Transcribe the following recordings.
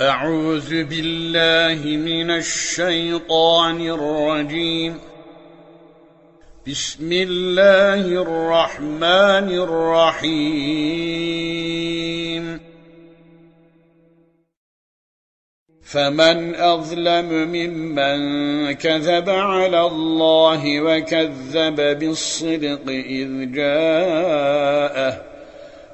أعوذ بالله من الشيطان الرجيم. بسم الله الرحمن الرحيم. فمن أظلم ممن كذب على الله وكذب بالصدق إذ جاءه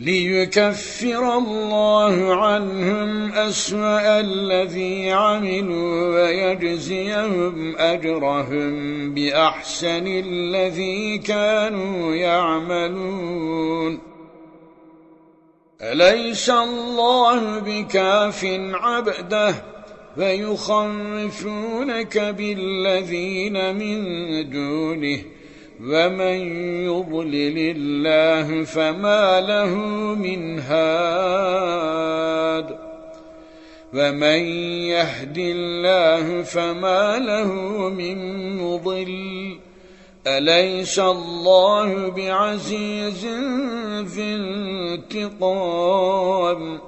ليكفر الله عنهم أسوأ الذي عملوا ويجزيهم أجرهم بأحسن الذي كانوا يعملون. أليس الله بكاف عبده فيخنفونك بالذين من دونه؟ ومن يضلل الله فما له من هاد ومن يهد الله فما له من مضل أليس الله بعزيز في انتقام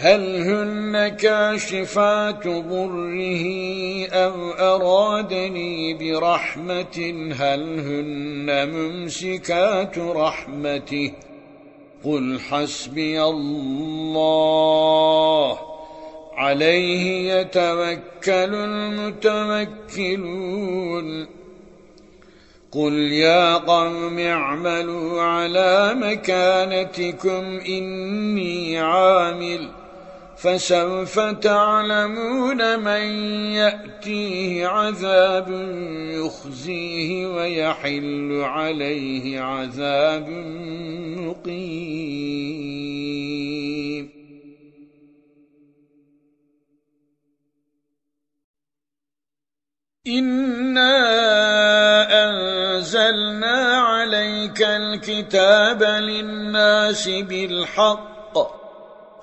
هل هن كاشفات ضره أو أرادني برحمة؟ هل هن ممسكات رحمته؟ قل حسبي الله. عليه يتوكل المتوكلون. قل يا قوم اعملوا على مكانتكم إني عامل. فسوف تعلمون من يأتيه عذاب يخزيه ويحل عليه عذاب مقيم. إنا أنزلنا عليك الكتاب للناس بالحق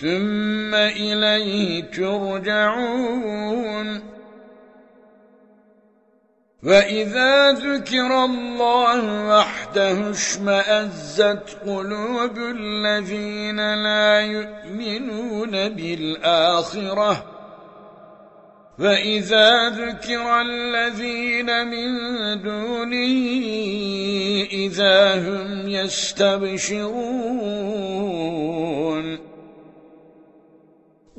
ثم إليه ترجعون. وإذا ذكر الله وحده اشمأزت قلوب الذين لا يؤمنون بالآخرة. فإذا ذكر الذين من دونه إذا هم يستبشرون.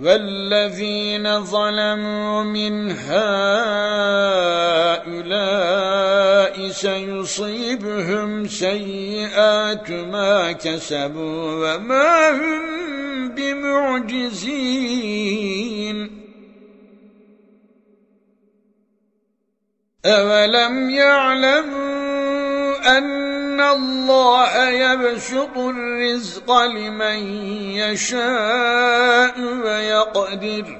والذين ظلموا من هؤلاء سيصيبهم سيئات ما كسبوا وما هم بمعجزين. أولم يعلموا أن إن الله يبسط الرزق لمن يشاء ويقدر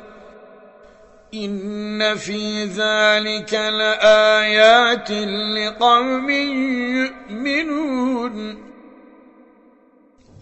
إن في ذلك لآيات لقوم يؤمنون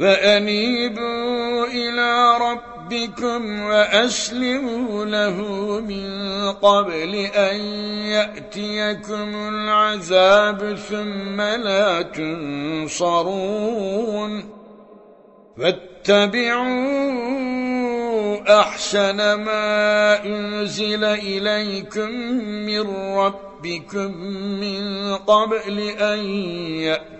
فأنيبوا إلى ربكم وأسلموا له من قبل أن يأتيكم العذاب ثم لا تنصرون فاتبعوا أحسن ما أنزل إليكم من ربكم من قبل أن يأتيكم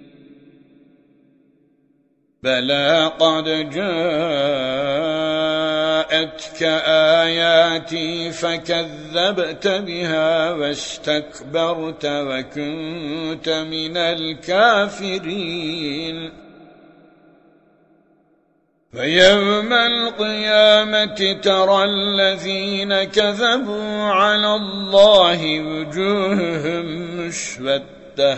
بلى قد جاء جاءتك آياتي فكذبت بها واستكبرت وكنت من الكافرين فيوم القيامة ترى الذين كذبوا على الله وجوههم مشبته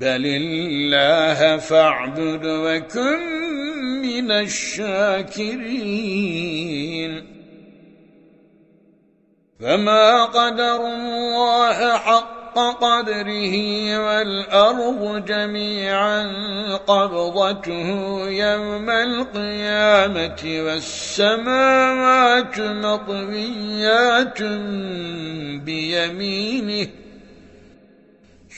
بل الله فاعبد وكن من الشاكرين فما قدر الله حق قدره والأرض جميعا قبضته يوم القيامة والسماوات مطويات بيمينه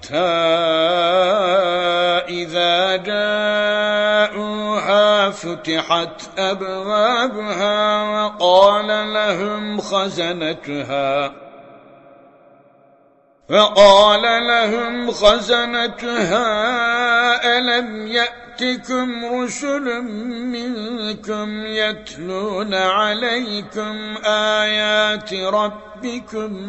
حتى إذا جاءوها فتحت أبوابها وقال لهم خزنتها. فقال لهم خزنتها ألم يأتكم رسل منكم يتلون عليكم آيات ربكم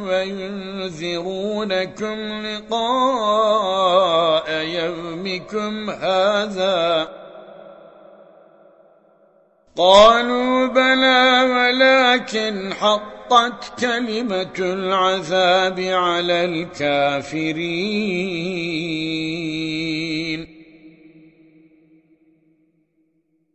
وينذرونكم لقاء يومكم هذا. قالوا بلى ولكن حقت كلمة العذاب على الكافرين.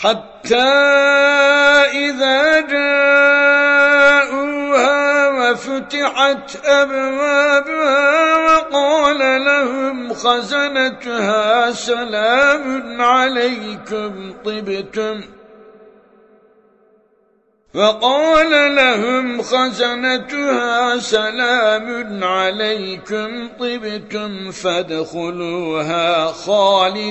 حتى إذا جاءوها وفتحت أبوابها وقال لهم خزنتها سلام عليكم طبتم. فقال لهم خزنتها سلام عليكم طبتم فادخلوها خالدين.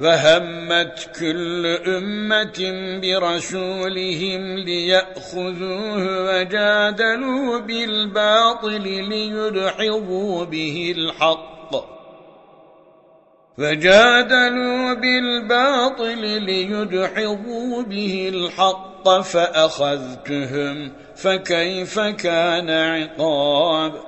فهمت كل أمة برسولهم ليأخذوه وجادلوا بالباطل ليدحضوا به الحق. وجادلوا بالباطل ليدحضوا به الحق فأخذتهم فكيف كان عقاب؟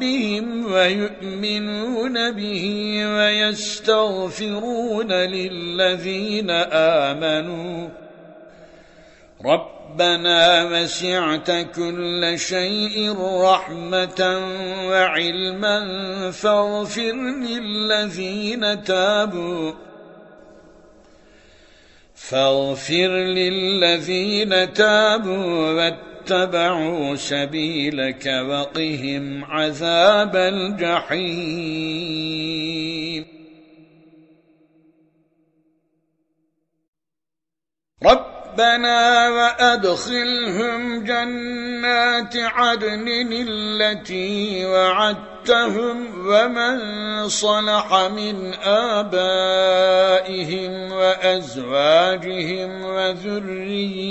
ربهم ويؤمنون به ويستغفرون للذين آمنوا. ربنا وسعت كل شيء رحمة وعلما فاغفر للذين تابوا. فاغفر للذين تابوا واتبعوا سبيلك وقهم عذاب الجحيم. ربنا وأدخلهم جنات عدن التي وعدتهم ومن صلح من آبائهم وأزواجهم وذرياتهم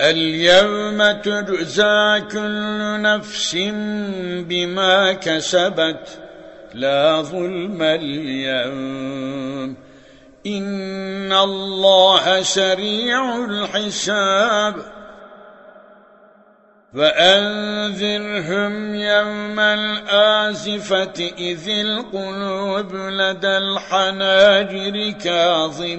اليوم تجزى كل نفس بما كسبت لا ظلم اليوم. إن الله سريع الحساب. وأنذرهم يوم الآزفة إذ القلوب لدى الحناجر كاظمين.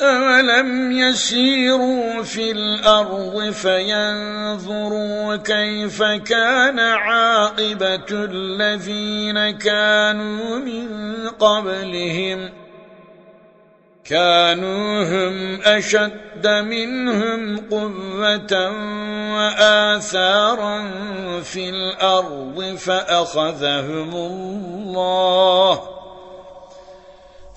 أولم يسيروا في الأرض فينظروا كيف كان عاقبة الذين كانوا من قبلهم كانوا هم أشد منهم قوة وآثارا في الأرض فأخذهم الله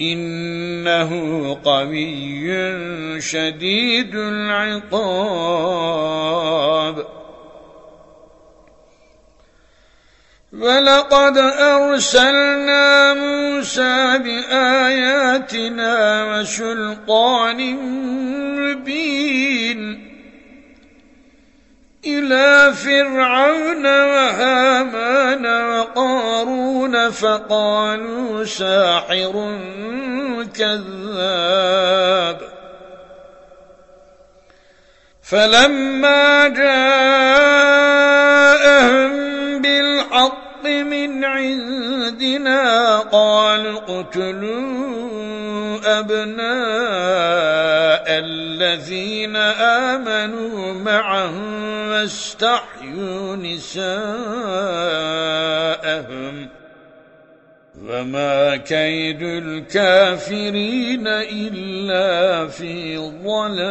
إنه قوي شديد العقاب. ولقد أرسلنا موسى بآياتنا وسلطان مبين. إلى فرعون وهامان وقارون فقالوا ساحر كذاب. فلما جاءهم بالحق من عندنا قالوا اقتلوا أبناء الذين آمنوا معه واستحيوا نساءهم وما كيد الكافرين إلا في ضلال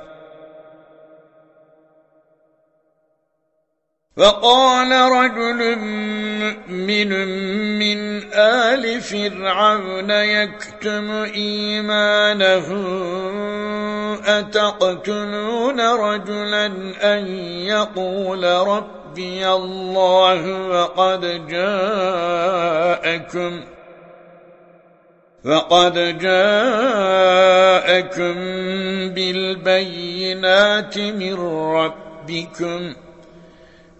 فقال رجل مؤمن من آل فرعون يكتم إيمانه أتقتلون رجلا أن يقول ربي الله وقد جاءكم؟ فقد جاءكم بالبينات من ربكم.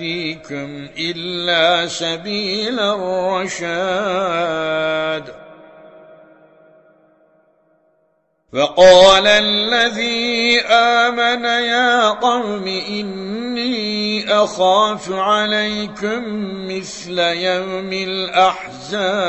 يهديكم إلا سبيل الرشاد. فقال الذي آمن يا قوم إني أخاف عليكم مثل يوم الأحزاب.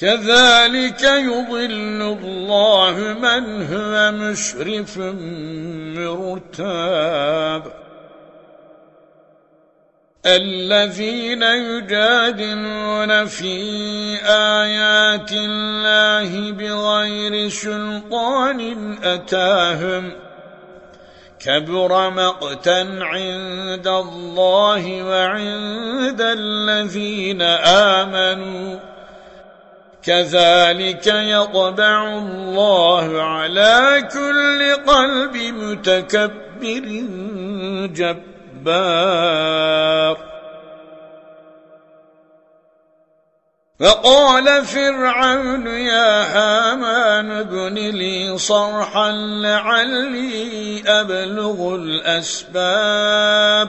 كذلك يضل الله من هو مشرف مرتاب. الذين يجادلون في آيات الله بغير سلطان أتاهم كبر مقتا عند الله وعند الذين آمنوا. كذلك يطبع الله على كل قلب متكبر جبار. فقال فرعون يا هامان ابن لي صرحا لعلي أبلغ الأسباب.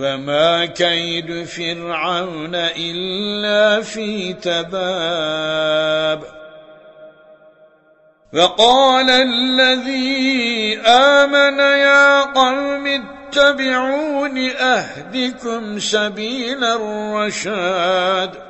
وما كيد فرعون إلا في تباب وقال الذي آمن يا قوم اتبعون أهدكم سبيل الرشاد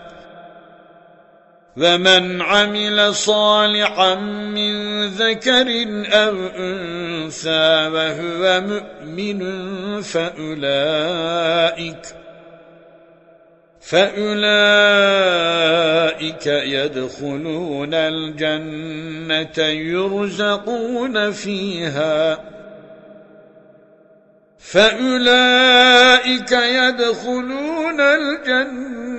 ومن عمل صالحا من ذكر أو أنثى وهو مؤمن فأولئك فأولئك يدخلون الجنة يرزقون فيها فأولئك يدخلون الجنة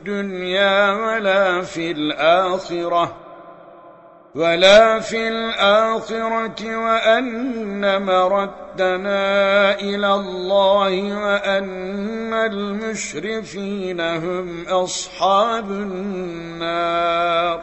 الدنيا ولا في الآخرة ولا في الآخرة وأن مردنا إلى الله وأن المشرفين هم أصحاب النار.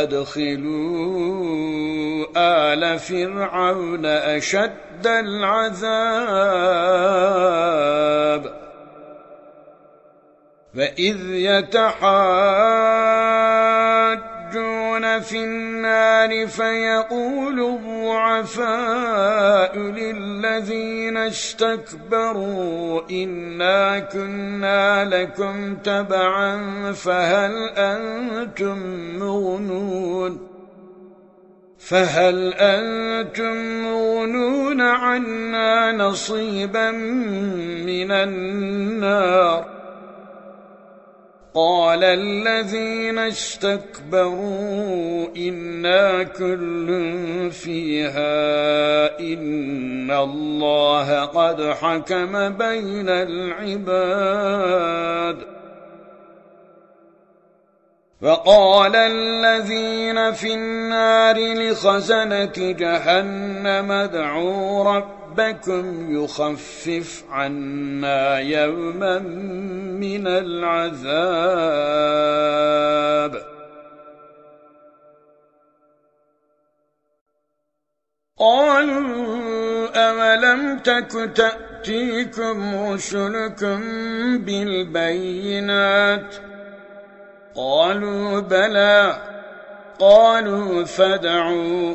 أدخلوا آل فرعون أشد العذاب. فإذ يتحاجون في النار فيقول الضعفاء للذين استكبروا إنا كنا لكم تبعا فهل أنتم مغنون فهل أنتم مغنون عنا نصيبا من النار قال الذين استكبروا إنا كل فيها إن الله قد حكم بين العباد. وقال الذين في النار لخزنة جهنم ادعوا ربكم ربكم يخفف عنا يوما من العذاب. قالوا أولم تك تأتيكم رسلكم بالبينات؟ قالوا بلى. قالوا فدعوا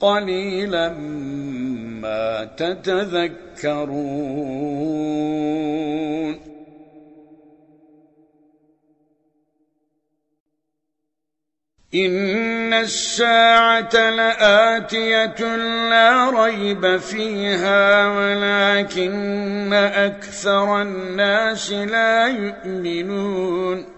قليلا ما تتذكرون. إن الساعة لآتية لا ريب فيها ولكن أكثر الناس لا يؤمنون.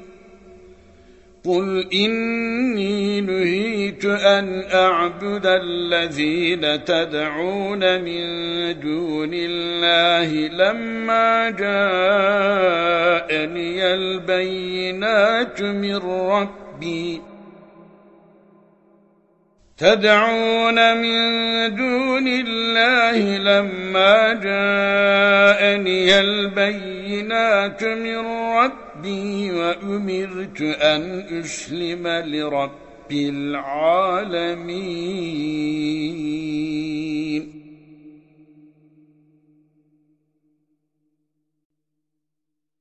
قل إني نهيت أن أعبد الذين تدعون من دون الله لما جاءني البينات من ربي. تدعون من دون الله لما جاءني البينات من ربي. وأمرت أن أسلم لرب العالمين.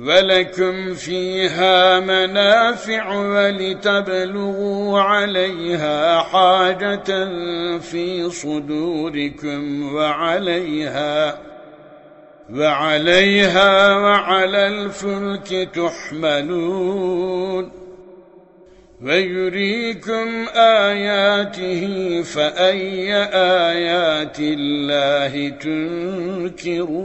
ولكم فيها منافع ولتبلغوا عليها حاجة في صدوركم وعليها وعليها وعلى الفلك تحملون ويريكم آياته فأي آيات الله تنكرون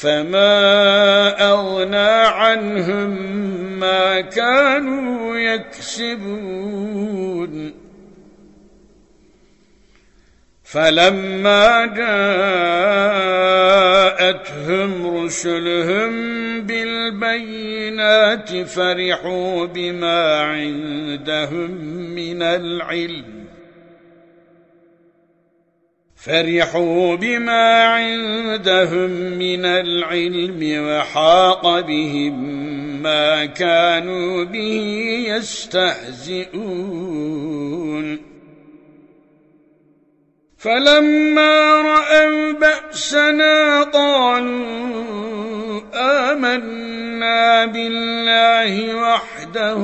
فما أغنى عنهم ما كانوا يكسبون فلما جاءتهم رسلهم بالبينات فرحوا بما عندهم من العلم فرحوا بما عندهم من العلم وحاق بهم ما كانوا به يستهزئون فلما رأوا بأسنا قالوا آمنا بالله وحده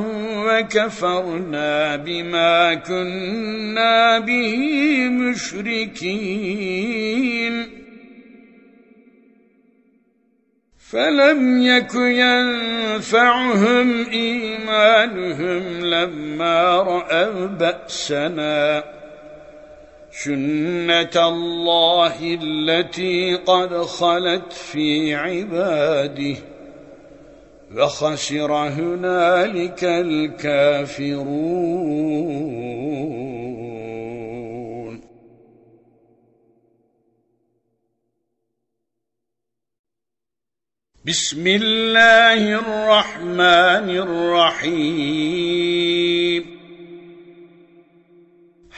وكفرنا بما كنا به مشركين. فلم يك ينفعهم إيمانهم لما رأوا بأسنا. سنة الله التي قد خلت في عباده وخسر هنالك الكافرون بسم الله الرحمن الرحيم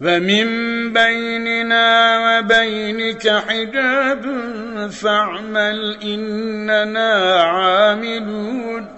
ومن بيننا وبينك حجاب فاعمل إننا عاملون.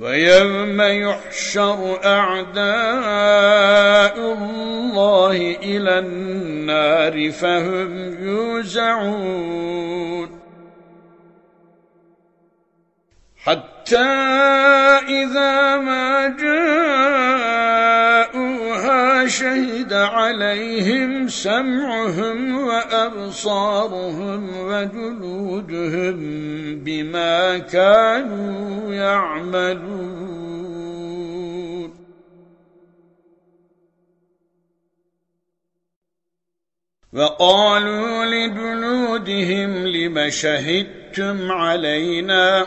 ويوم يحشر أعداء الله إلى النار فهم يوزعون حتى إذا ما شهد عليهم سمعهم وأبصارهم وجلودهم بما كانوا يعملون. وقالوا لجلودهم لم شهدتم علينا؟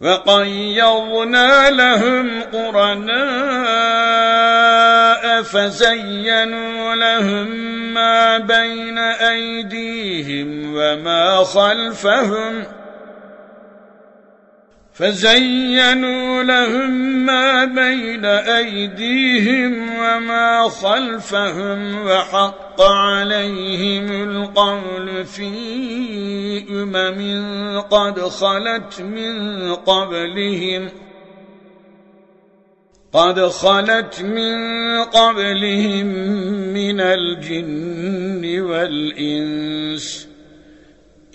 وقيضنا لهم قرناء فزينوا لهم ما بين أيديهم وما خلفهم فزينوا لهم ما بين أيديهم وما خلفهم وحق عليهم القول في أمم قد خلت من قبلهم قد خلت من قبلهم من الجن والإنس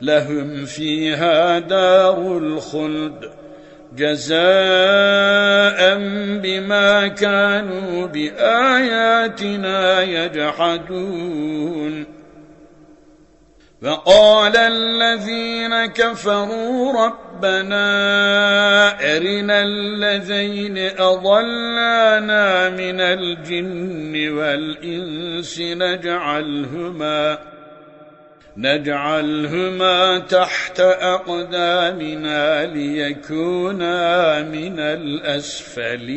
لهم فيها دار الخلد جزاء بما كانوا بآياتنا يجحدون. وقال الذين كفروا ربنا أرنا الذين أضلانا من الجن والإنس نجعلهما نجعلهما تحت أقدامنا ليكونا من الأسفلين.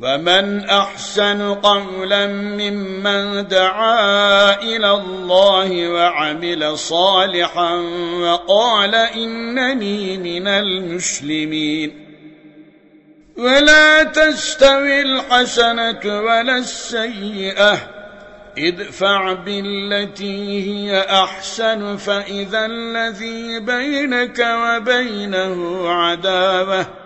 ومن أحسن قولا ممن دعا إلى الله وعمل صالحا وقال إنني من المسلمين ولا تستوي الحسنة ولا السيئة ادفع بالتي هي أحسن فإذا الذي بينك وبينه عداوة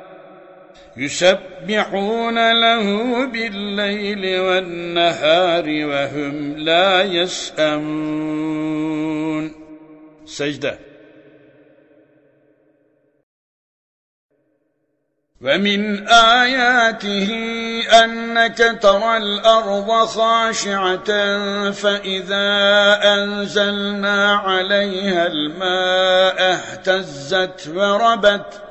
يسبحون له بالليل والنهار وهم لا يسأمون. سجدة. ومن آياته أنك ترى الأرض خاشعة فإذا أنزلنا عليها الماء اهتزت وربت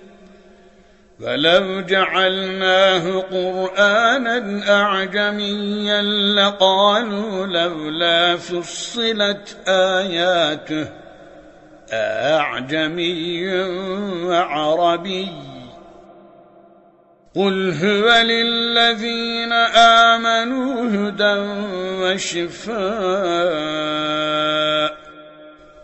فلو جعلناه قرآنا أعجميا لقالوا لولا فصلت آياته أعجمي وعربي. قل هو للذين آمنوا هدى وشفاء.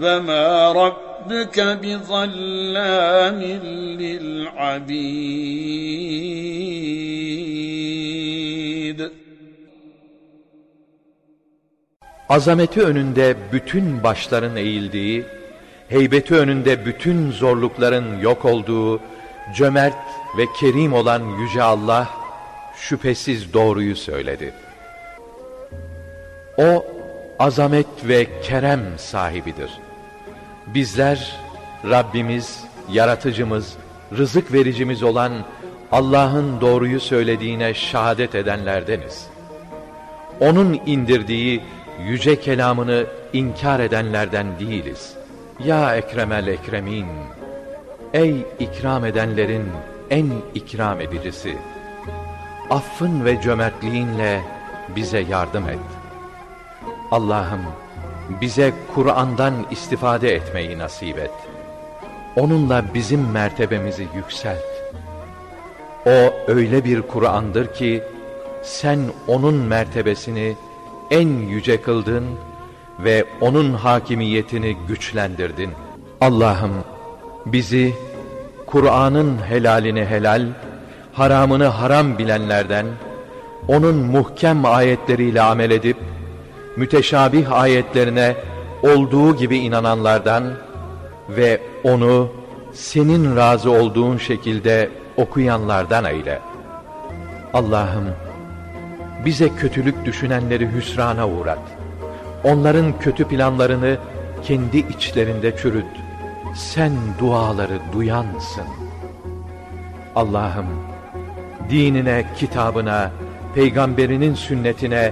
وما ربك بظلام للعبيد Azameti önünde bütün başların eğildiği, heybeti önünde bütün zorlukların yok olduğu, cömert ve kerim olan Yüce Allah, şüphesiz doğruyu söyledi. O, azamet ve kerem sahibidir. Bizler, Rabbimiz, yaratıcımız, rızık vericimiz olan Allah'ın doğruyu söylediğine şehadet edenlerdeniz. Onun indirdiği yüce kelamını inkar edenlerden değiliz. Ya Ekremel Ekremin, ey ikram edenlerin en ikram edicisi, affın ve cömertliğinle bize yardım et. Allah'ım bize Kur'an'dan istifade etmeyi nasip et. Onunla bizim mertebemizi yükselt. O öyle bir Kur'an'dır ki sen onun mertebesini en yüce kıldın ve onun hakimiyetini güçlendirdin. Allah'ım bizi Kur'an'ın helalini helal, haramını haram bilenlerden, onun muhkem ayetleriyle amel edip, müteşabih ayetlerine olduğu gibi inananlardan ve onu senin razı olduğun şekilde okuyanlardan eyle. Allah'ım bize kötülük düşünenleri hüsrana uğrat. Onların kötü planlarını kendi içlerinde çürüt. Sen duaları duyansın. Allah'ım dinine, kitabına, peygamberinin sünnetine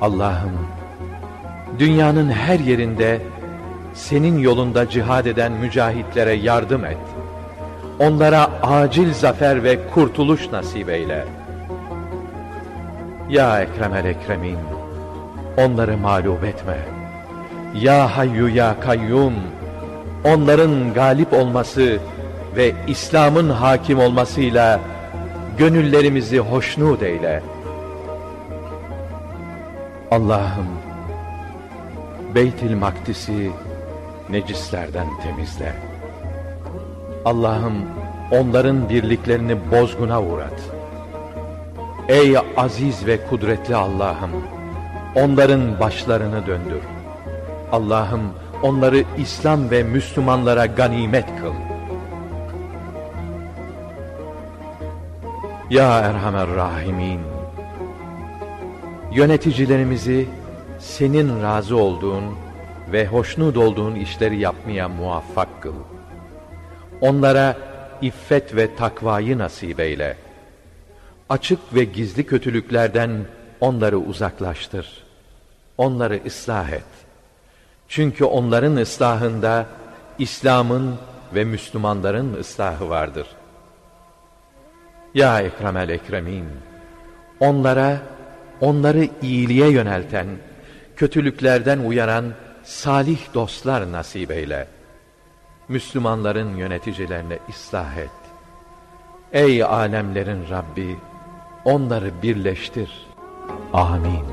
Allah'ım, dünyanın her yerinde senin yolunda cihad eden mücahitlere yardım et. Onlara acil zafer ve kurtuluş nasip eyle. Ya Ekremel Ekremin, onları mağlup etme. Ya Hayyu Ya Kayyum, onların galip olması ve İslam'ın hakim olmasıyla gönüllerimizi hoşnut eyle. Allah'ım, Beytil Makdis'i necislerden temizle. Allah'ım, onların birliklerini bozguna uğrat. Ey aziz ve kudretli Allah'ım, onların başlarını döndür. Allah'ım, onları İslam ve Müslümanlara ganimet kıl. Ya Erhamer Rahimin, yöneticilerimizi senin razı olduğun ve hoşnut olduğun işleri yapmaya muvaffak kıl. Onlara iffet ve takvayı nasip eyle. Açık ve gizli kötülüklerden onları uzaklaştır. Onları ıslah et. Çünkü onların ıslahında İslam'ın ve Müslümanların ıslahı vardır. Ya Ekremel Ekremin, onlara, onları iyiliğe yönelten, kötülüklerden uyaran salih dostlar nasip eyle. Müslümanların yöneticilerine ıslah et. Ey alemlerin Rabbi, onları birleştir. Amin.